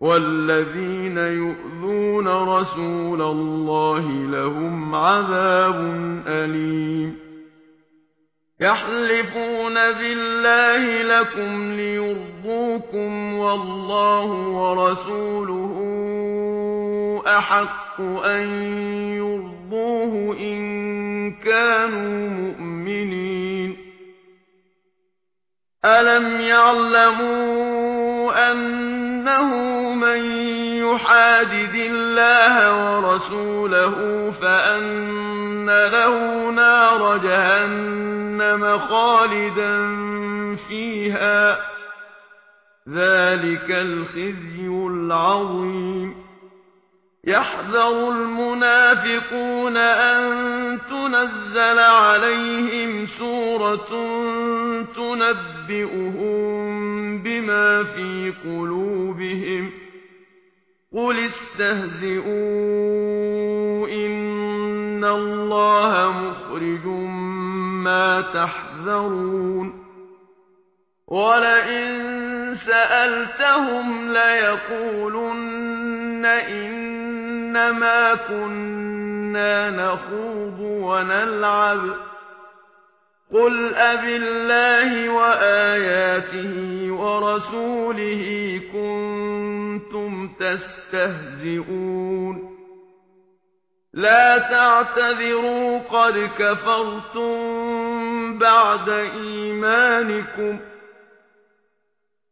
والذين يؤذون رسول الله لهم عذاب أليم يحلفون بالله لكم ليرضوكم والله ورسوله أحق أن يرضوه إن كانوا مؤمنين ألم يعلموا أن إنه من يحادد الله ورسوله فأن له نار جهنم خالدا فيها ذلك الخزي العظيم يحذر المنافقون أن تنزل عليهم سورة تنزل يُنَبِّئُهُم بِمَا فِي قُلُوبِهِمْ. قُلِ اسْتَهْزِئُوا إِنَّ اللَّهَ مُخْرِجٌ مَا تَحْذَرُونَ. وَلَئِن سَأَلْتَهُمْ لَيَقُولُنَّ إِنَّمَا كُنَّا نَخُوضُ وَنَلْعَبُ. قل أب الله وآياته ورسوله كنتم تستهزئون. لا تعتذروا قد كفرتم بعد إيمانكم.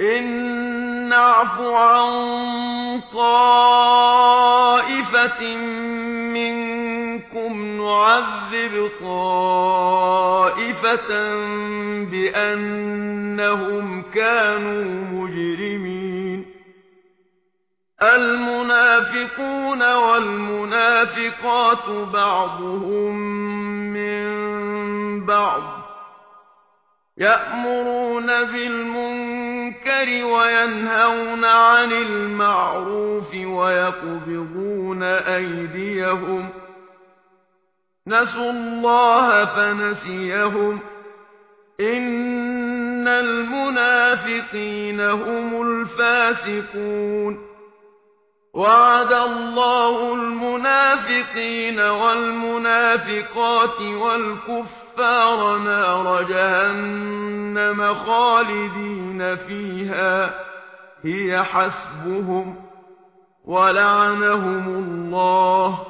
إن نعفو عن طائفة منكم يعذب طَائِفَةً بِأَنَّهُمْ كَانُوا مُجْرِمِينَ. الْمُنَافِقُونَ وَالْمُنَافِقَاتُ بَعْضُهُمْ مِنْ بَعْضٍ. يَأْمُرُونَ بِالْمُنكَرِ وَيَنْهَوْنَ عَنِ الْمَعْرُوفِ وَيَقْبِضُونَ أَيْدِيَهُمْ. نسوا الله فنسيهم. إن المنافقين هم الفاسقون. وعد الله المنافقين والمنافقات والكفار نار جهنم خالدين فيها. هي حسبهم ولعنهم الله.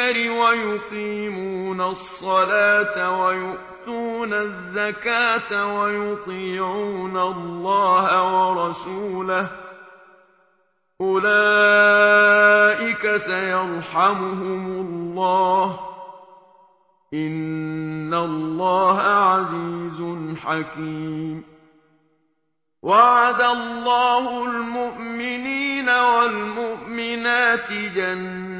الذكر ويقيمون الصلاة ويؤتون الزكاة ويطيعون الله ورسوله. أولئك سيرحمهم الله. إن الله عزيز حكيم. وعد الله المؤمنين والمؤمنات جنات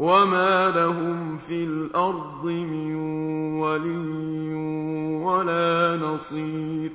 وما لهم في الأرض من ولي ولا نصير